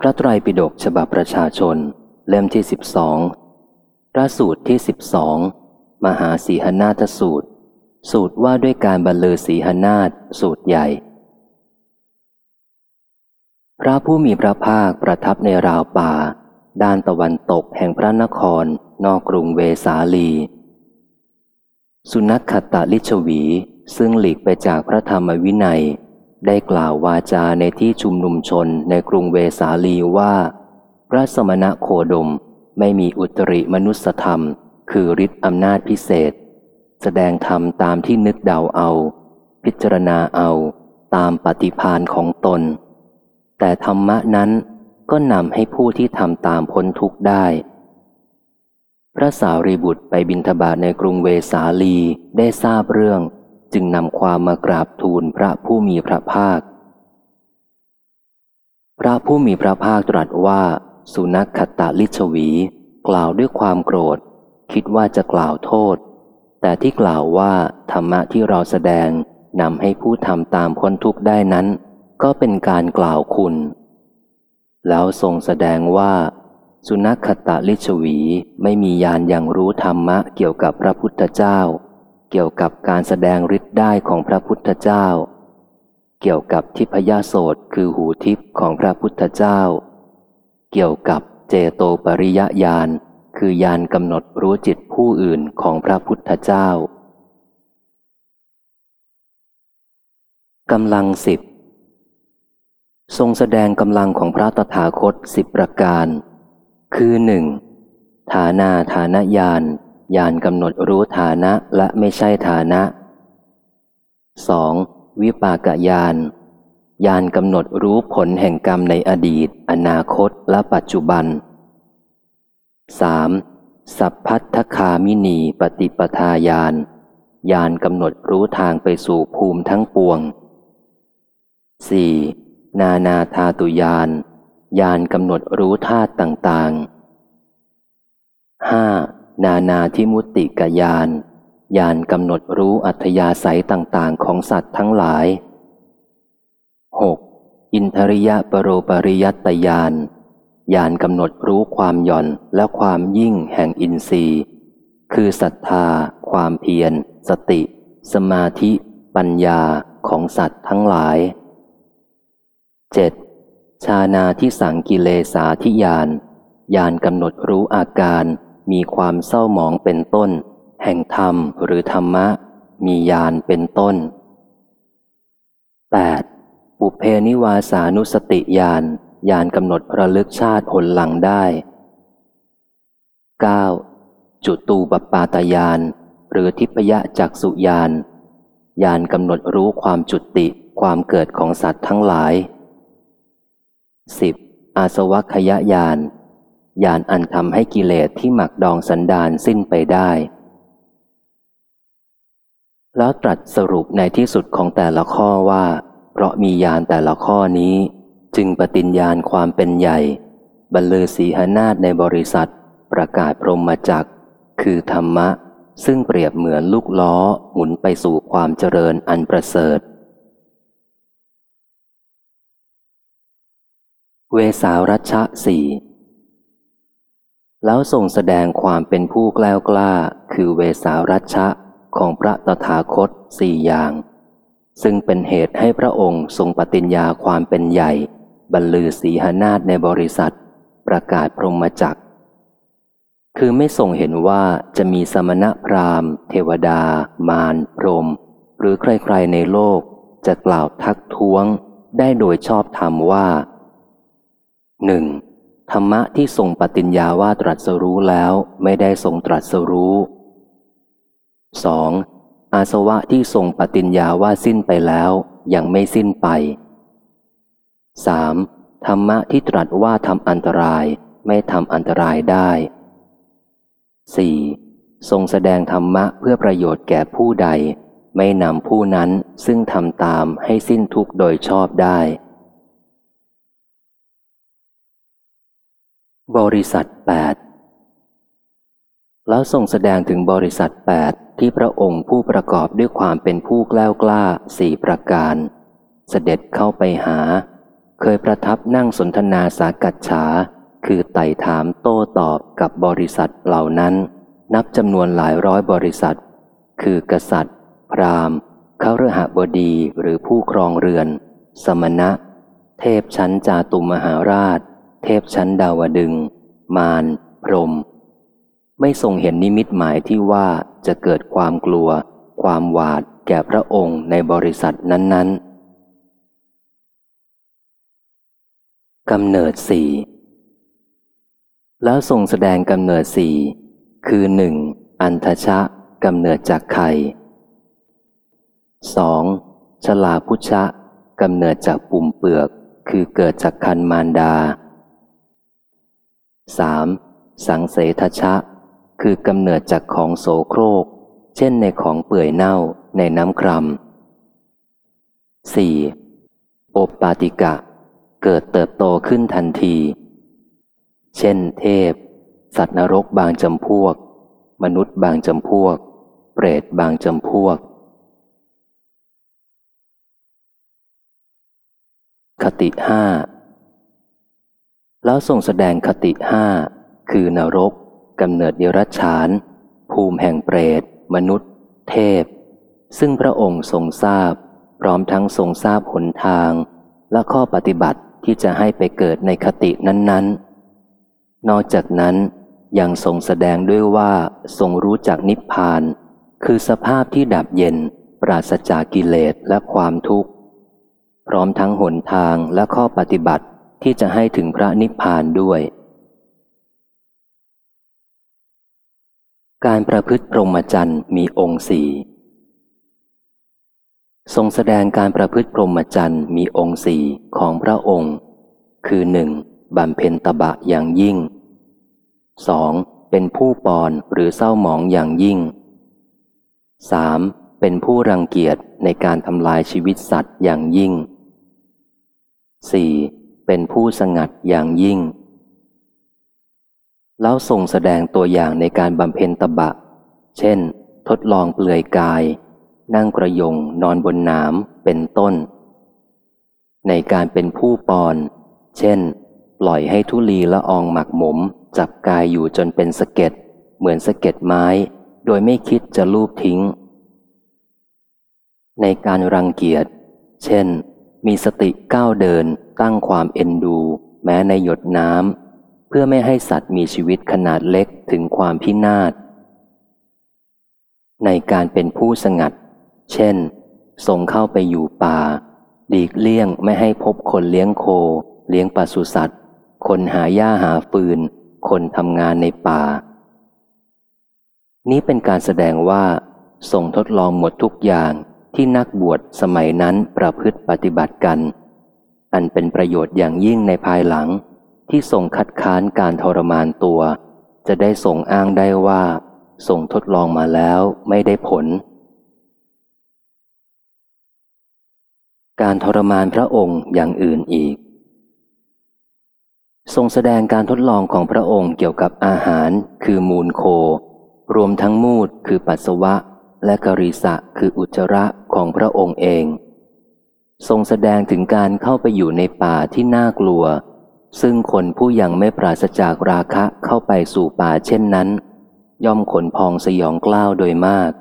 พระไตรปิฎกฉบับประชาชน เล่มที่สิบสองพระสูตรที่สิบสองมหาสีหนาทสูตร สูตรว่าด้วยการบรรลือสีหนาทสูตรใหญ่ พระผู้มีพระภาคประทับในราวป่า ด้านตะวันตกแห่งพระนคร นอกกรุงเวสาลี สุนัขขตาลิชวี ซึ่งหลีกไปจากพระธรรมวินัย ได้กล่าววาจาในที่ชุมนุมชนในกรุงเวสาลีว่า พระสมณะโคดมไม่มีอุตริมนุสธรรม คือฤทธิอำนาจพิเศษ แสดงธรรมตามที่นึกเดาเอา พิจารณาเอาตามปฏิพานของตน แต่ธรรมะนั้นก็นำให้ผู้ที่ทำตามพ้นทุกข์ได้ พระสารีบุตรไปบินทบาทในกรุงเวสาลีได้ทราบเรื่อง จึงนำความมากราบทูลพระผู้มีพระภาค พระผู้มีพระภาคตรัสว่า สุนัขขตาลิชวี กล่าวด้วยความโกรธ คิดว่าจะกล่าวโทษ แต่ที่กล่าวว่าธรรมะที่เราแสดงนำให้ผู้ทำตามพ้นทุกข์ได้นั้น ก็เป็นการกล่าวคุณ แล้วทรงแสดงว่า สุนัขขตาลิชวีไม่มียานอย่างรู้ธรรมะเกี่ยวกับพระพุทธเจ้า เกี่ยวกับการแสดงฤทธิ์ได้ของพระพุทธเจ้า เกี่ยวกับทิพยโสตคือหูทิพย์ของพระพุทธเจ้า เกี่ยวกับเจโตปริยญาณคือยานกำหนดรู้จิตผู้อื่นของพระพุทธเจ้ากำลังสิบทรงแสดงกำลังของพระตถาคตสิบประการ คือหนึ่งฐานาฐานญาณ ญาณกำหนดรู้ฐานะและไม่ใช่ฐานะ 2. วิปากญาณญาณกำหนดรู้ผลแห่งกรรมในอดีต อนาคตและปัจจุบัน 3. สัพพัทธคามินีปฏิปทาญาณญาณกำหนดรู้ทางไปสู่ภูมิทั้งปวง 4. นานาธาตุญาณญาณกำหนดรู้ธาตุต่างๆ 5. นานาทิมุติกยานญาณกำหนดรู้อัธยาศัยต่างๆ ของสัตว์ทั้งหลาย 6. อินทริยะปโรปริยัตยานญาณกำหนดรู้ความหย่อนและความยิ่งแห่งอินทรีย์ คือศรัทธา ความเพียร สติ สมาธิ ปัญญาของสัตว์ทั้งหลาย 7. ชานาที่สังกิเลสาธิยานญาณกำหนดรู้อาการ มีความเศร้าหมองเป็นต้น แห่งธรรมหรือธรรมะ มีญาณเป็นต้น 8. ปุเพนิวาสานุสติญาณญาณกำหนดระลึกชาติผลหลังได้ 9. จุตูปปาตยานหรือทิพยะจักสุญาณญาณกำหนดรู้ความจุติความเกิดของสัตว์ทั้งหลาย 10. อาสวัคยญาณ ญาณอันทำให้กิเลสที่หมักดองสันดานสิ้นไปได้ แล้วตรัสสรุปในที่สุดของแต่ละข้อว่า เพราะมียานแต่ละข้อนี้ จึงปฏิญญาณความเป็นใหญ่ บรรลือสีหนาฏในบริษัท ประกาศพรหมจักคือธรรมะ ซึ่งเปรียบเหมือนลูกล้อหมุนไปสู่ความเจริญอันประเสริฐเวสารัชะสี่ แล้วทรงแสดงความเป็นผู้กล้ากล้า คือเวสารัชะของพระตถาคตสี่อย่าง ซึ่งเป็นเหตุให้พระองค์ทรงปฏิญญาความเป็นใหญ่ บรรลือสีหนาฏในบริษัท ประกาศพรหมจักรคือไม่ทรงเห็นว่าจะมีสมณะพราหมณ์ เทวดา มารพรหมหรือใครๆในโลกจะกล่าวทักท้วงได้โดยชอบธรรมว่าหนึ่ง ธรรมะที่ทรงปฏิญญาว่าตรัสรู้แล้วไม่ได้ทรงตรัสรู้ 2. อาสวะที่ทรงปฏิญญาว่าสิ้นไปแล้วยังไม่สิ้นไป 3. ธรรมะที่ตรัสว่าทำอันตรายไม่ทำอันตรายได้ 4. ทรงแสดงธรรมะเพื่อประโยชน์แก่ผู้ใด ไม่นำผู้นั้นซึ่งทำตามให้สิ้นทุกข์โดยชอบได้ บริษัท 8 แล้วทรงแสดงถึงบริษัท 8 ที่พระองค์ผู้ประกอบด้วยความเป็นผู้กล้ากล้าสี่ประการ เสด็จเข้าไปหา เคยประทับนั่งสนทนาสากัดฉา คือไต่ถามโต้ตอบกับบริษัทเหล่านั้น นับจำนวนหลายร้อยบริษัท คือกษัตริย์ พราหมณ์เขาฤหบดีหรือผู้ครองเรือน สมณะ เทพชั้นจาตุมหาราช เทพชั้นดาวดึง มารพรหมไม่ทรงเห็นนิมิตหมายที่ว่าจะเกิดความกลัว ความหวาดแก่พระองค์ในบริษัทนั้น ๆกำเนิดสี่แล้วทรงแสดงกำเนิดสี่คือหนึ่งอันทชะกำเนิดจากไข่สองชลาพุชะกำเนิดจากปุ่มเปลือก คือเกิดจากคันมารดา สามสังเสทชะ คือกำเนิดจากของโสโครก เช่นในของเปื่อยเน่าในน้ำครำสี่โอปปาติกะ เกิดเติบโตขึ้นทันที เช่นเทพ สัตว์นรกบางจำพวก มนุษย์บางจำพวก เปรตบางจำพวก คติห้า แล้วทรงแสดงคติห้าคือนรกกำเนิดเดรัจฉาน ภูมิแห่งเปรต มนุษย์ เทพ ซึ่งพระองค์ทรงทราบ พร้อมทั้งทรงทราบหนทาง และข้อปฏิบัติที่จะให้ไปเกิดในคตินั้น ๆ นอกจากนั้นยังทรงแสดงด้วยว่าทรงรู้จักนิพพาน คือสภาพที่ดับเย็น ปราศจากกิเลสและความทุกข์ พร้อมทั้งหนทางและข้อปฏิบัติ ที่จะให้ถึงพระนิพพานด้วย การประพฤติพรหมจรรย์มีองค์สี่ทรงแสดงการประพฤติพรหมจรรย์มีองค์สี่ของพระองค์ คือหนึ่งบำเพ็ญตบะอย่างยิ่งสองเป็นผู้ปอนหรือเศร้าหมองอย่างยิ่งสามเป็นผู้รังเกียจในการทำลายชีวิตสัตว์อย่างยิ่งสี่ เป็นผู้สงัดอย่างยิ่ง แล้วทรงแสดงตัวอย่างในการบำเพ็ญตบะ เช่น ทดลองเปลือยกาย นั่งกระยงนอนบนน้ำเป็นต้น ในการเป็นผู้ปอน เช่น ปล่อยให้ทุลีละอองหมักหมม จับกายอยู่จนเป็นสะเก็ดเหมือนสะเก็ดไม้ โดยไม่คิดจะลูบทิ้ง ในการรังเกียจ เช่น มีสติก้าวเดิน ตั้งความเอ็นดู แม้ในหยดน้ำเพื่อไม่ให้สัตว์มีชีวิตขนาดเล็กถึงความพินาศ ในการเป็นผู้สงัด เช่น ส่งเข้าไปอยู่ป่าหลีกเลี่ยงไม่ให้พบคนเลี้ยงโค เลี้ยงปศุสัตว์ คนหาหญ้าหาฟืน คนทำงานในป่า นี้เป็นการแสดงว่าทรงทดลองหมดทุกอย่าง ที่นักบวชสมัยนั้นประพฤติปฏิบัติกัน อันเป็นประโยชน์อย่างยิ่งในภายหลัง ที่ทรงคัดค้านการทรมานตัว จะได้ส่งอ้างได้ว่าทรงทดลองมาแล้วไม่ได้ผล การทรมานพระองค์อย่างอื่นอีก ทรงแสดงการทดลองของพระองค์เกี่ยวกับอาหารคือมูลโค รวมทั้งมูดคือปัสสาวะ และกริสะคืออุจจาระ ของพระองค์เอง ทรงแสดงถึงการเข้าไปอยู่ในป่าที่น่ากลัว ซึ่งคนผู้ยังไม่ปราศจากราคะเข้าไปสู่ป่าเช่นนั้น ย่อมขนพองสยองกล้าวโดยมาก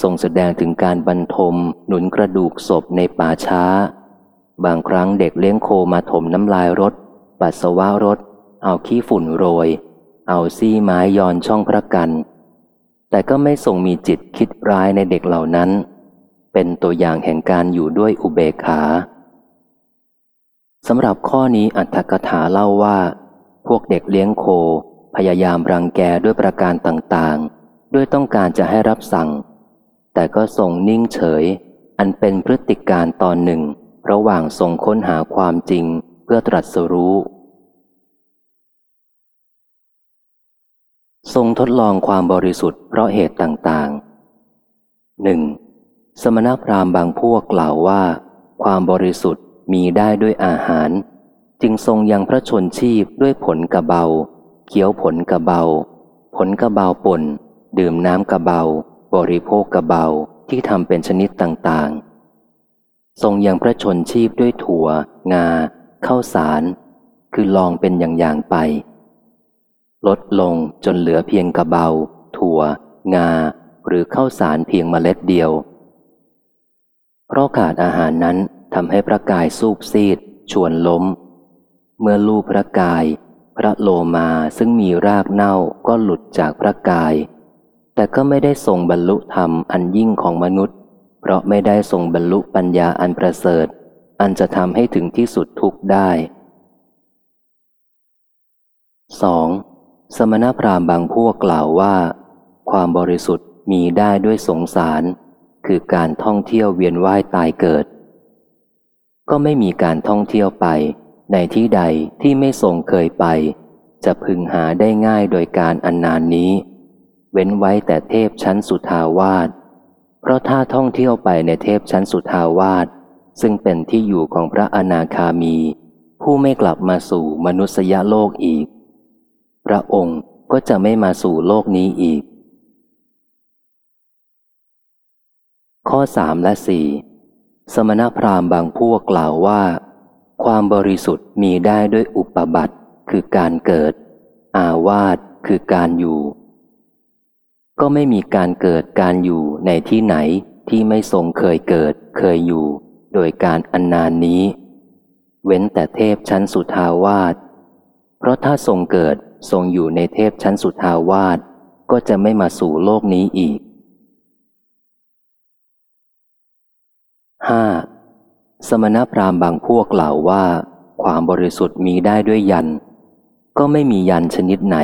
ทรงแสดงถึงการบรรทมหนุนกระดูกศพในป่าช้า บางครั้งเด็กเลี้ยงโคมาถมน้ำลายรถ ปัสสาวะรถ เอาขี้ฝุ่นโรย เอาซี่ไม้ย้อนช่องพระกัน แต่ก็ไม่ทรงมีจิตคิดร้ายในเด็กเหล่านั้น เป็นตัวอย่างแห่งการอยู่ด้วยอุเบกขาสำหรับข้อนี้อัตถกถาเล่าว่า พวกเด็กเลี้ยงโค พยายามรังแกด้วยประการต่างๆ ด้วยต้องการจะให้รับสั่ง แต่ก็ทรงนิ่งเฉย อันเป็นพฤติการตอนหนึ่ง ระหว่างทรงค้นหาความจริงเพื่อตรัสรู้ ทรงทดลองความบริสุทธิ์เพราะเหตุต่างๆหนึ่งสมณพราหมณ์บางพวกกล่าวว่า ความบริสุทธิ์มีได้ด้วยอาหาร จึงทรงยังพระชนชีพด้วยผลกระเบาเคี้ยวผลกระเบา ผลกระเบาป่น ดื่มน้ำกระเบา บริโภคกระเบาที่ทำเป็นชนิดต่างๆ ทรงยังพระชนชีพด้วยถั่ว งา ข้าวสาร คือลองเป็นอย่างๆไป ลดลงจนเหลือเพียงกระเบา ถั่ว งา หรือข้าวสารเพียงเมล็ดเดียว เพราะขาดอาหารนั้นทำให้พระกายสูบซีด ชวนล้ม เมื่อลูบพระกาย พระโลมาซึ่งมีรากเน่าก็หลุดจากพระกาย แต่ก็ไม่ได้ทรงบรรลุธรรมอันยิ่งของมนุษย์ เพราะไม่ได้ทรงบรรลุปัญญาอันประเสริฐ อันจะทำให้ถึงที่สุดทุกได้ 2. สมณพราหมณ์บางพวกกล่าวว่า ความบริสุทธิ์มีได้ด้วยสงสาร คือการท่องเที่ยวเวียนว่ายตายเกิด ก็ไม่มีการท่องเที่ยวไป ในที่ใดที่ไม่ทรงเคยไป จะพึงหาได้ง่ายโดยการอันนานนี้ เว้นไว้แต่เทพชั้นสุทาวาสเพราะถ้าท่องเที่ยวไปในเทพชั้นสุทาวาสซึ่งเป็นที่อยู่ของพระอนาคามี ผู้ไม่กลับมาสู่มนุษยโลกอีก พระองค์ก็จะไม่มาสู่โลกนี้อีก ข้อสามและสี่สมณพราหมณ์บางพวกกล่าวว่า ความบริสุทธิ์มีได้ด้วยอุปบัติคือการเกิด อาวาสคือการอยู่ ก็ไม่มีการเกิดการอยู่ในที่ไหนที่ไม่ทรงเคยเกิดเคยอยู่ โดยการอันนานนี้ เว้นแต่เทพชั้นสุทาวาสเพราะถ้าทรงเกิด ทรงอยู่ในเทพชั้นสุทาวาสก็จะไม่มาสู่โลกนี้อีก 5. สมณพราหมณ์บางพวกกล่าวว่า ความบริสุทธิ์มีได้ด้วยยัน ก็ไม่มียันชนิดไหน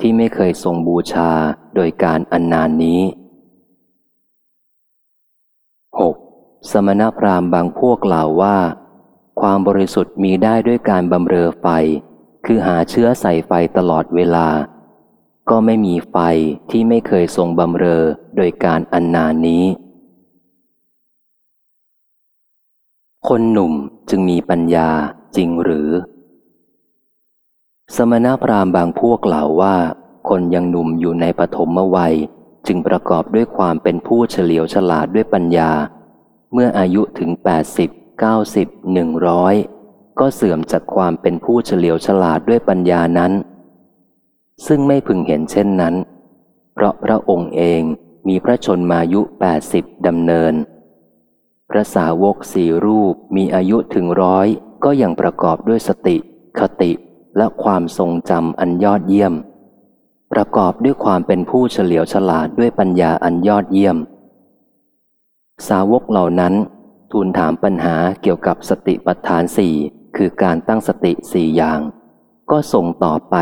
ที่ไม่เคยทรงบูชาโดยการอันนานนี้ 6. สมณพราหมณ์บางพวกกล่าวว่า ความบริสุทธิ์มีได้ด้วยการบำเรอไฟ คือหาเชื้อใส่ไฟตลอดเวลา ก็ไม่มีไฟที่ไม่เคยทรงบำเรอโดยการอันนานนี้ คนหนุ่มจึงมีปัญญาจริงหรือ สมณพราหมณ์บางพวกกล่าวว่า คนยังหนุ่มอยู่ในปฐมวัย จึงประกอบด้วยความเป็นผู้เฉลียวฉลาดด้วยปัญญา เมื่ออายุถึง 80 90 100 ก็เสื่อมจากความเป็นผู้เฉลียวฉลาดด้วยปัญญานั้น ซึ่งไม่พึงเห็นเช่นนั้น เพราะพระองค์เองมีพระชนมายุ 80 ดำเนิน พระสาวกสี่รูปมีอายุถึงร้อยก็ยังประกอบด้วยสติ คติและความทรงจำอันยอดเยี่ยม ประกอบด้วยความเป็นผู้เฉลียวฉลาดด้วยปัญญาอันยอดเยี่ยม สาวกเหล่านั้นทูลถามปัญหาเกี่ยวกับสติปัฏฐานสี่ คือการตั้งสติสี่อย่าง ก็ส่งต่อไป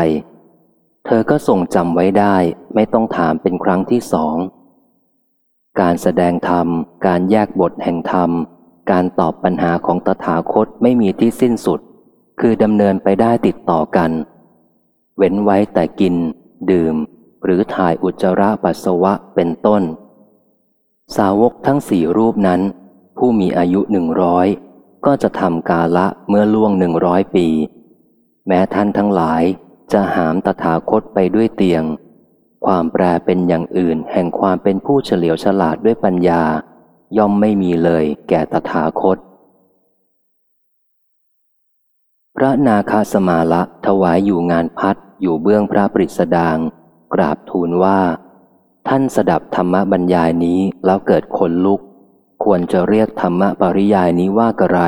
เธอก็ส่งจำไว้ได้ไม่ต้องถามเป็นครั้งที่สอง การแสดงธรรม การแยกบทแห่งธรรม การตอบปัญหาของตถาคตไม่มีที่สิ้นสุด คือดำเนินไปได้ติดต่อกัน เว้นไว้แต่กิน ดื่ม หรือถ่ายอุจจาระปัสสาวะเป็นต้น สาวกทั้งสี่รูปนั้น ผู้มีอายุหนึ่งร้อย ก็จะทำกาละเมื่อล่วงหนึ่งร้อยปี แม้ท่านทั้งหลายจะหามตถาคตไปด้วยเตียง ความแปรเป็นอย่างอื่นแห่งความเป็นผู้เฉลียวฉลาดด้วยปัญญา ย่อมไม่มีเลยแก่ตถาคต พระนาคาสมาละถวายอยู่งานพัดอยู่เบื้องพระปริสดาง กราบทูลว่า ท่านสดับธรรมบรรยายนี้แล้วเกิดขนลุก ควรจะเรียกธรรมปริยายนี้ว่ากระไร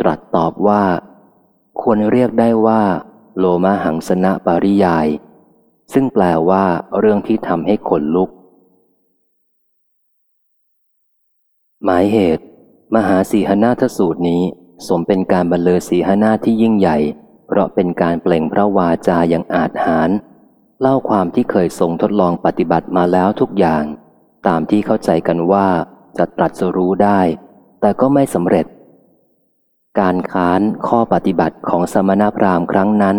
ตรัสตอบว่า ควรเรียกได้ว่า โลมาหังสนะปริยาย ซึ่งแปลว่าเรื่องที่ทำให้ขนลุก หมายเหตุ มหาสีหนาทสูตรนี้ สมเป็นการบรรเลอสีหนาที่ยิ่งใหญ่ เพราะเป็นการเปล่งพระวาจาอย่างอาจหารเล่าความที่เคยทรงทดลองปฏิบัติมาแล้วทุกอย่าง ตามที่เข้าใจกันว่า จะตรัสรู้ได้ แต่ก็ไม่สำเร็จ การค้านข้อปฏิบัติของสมณพราหมณ์ครั้งนั้น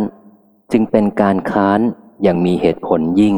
จึงเป็นการค้านอย่างมีเหตุผลยิ่ง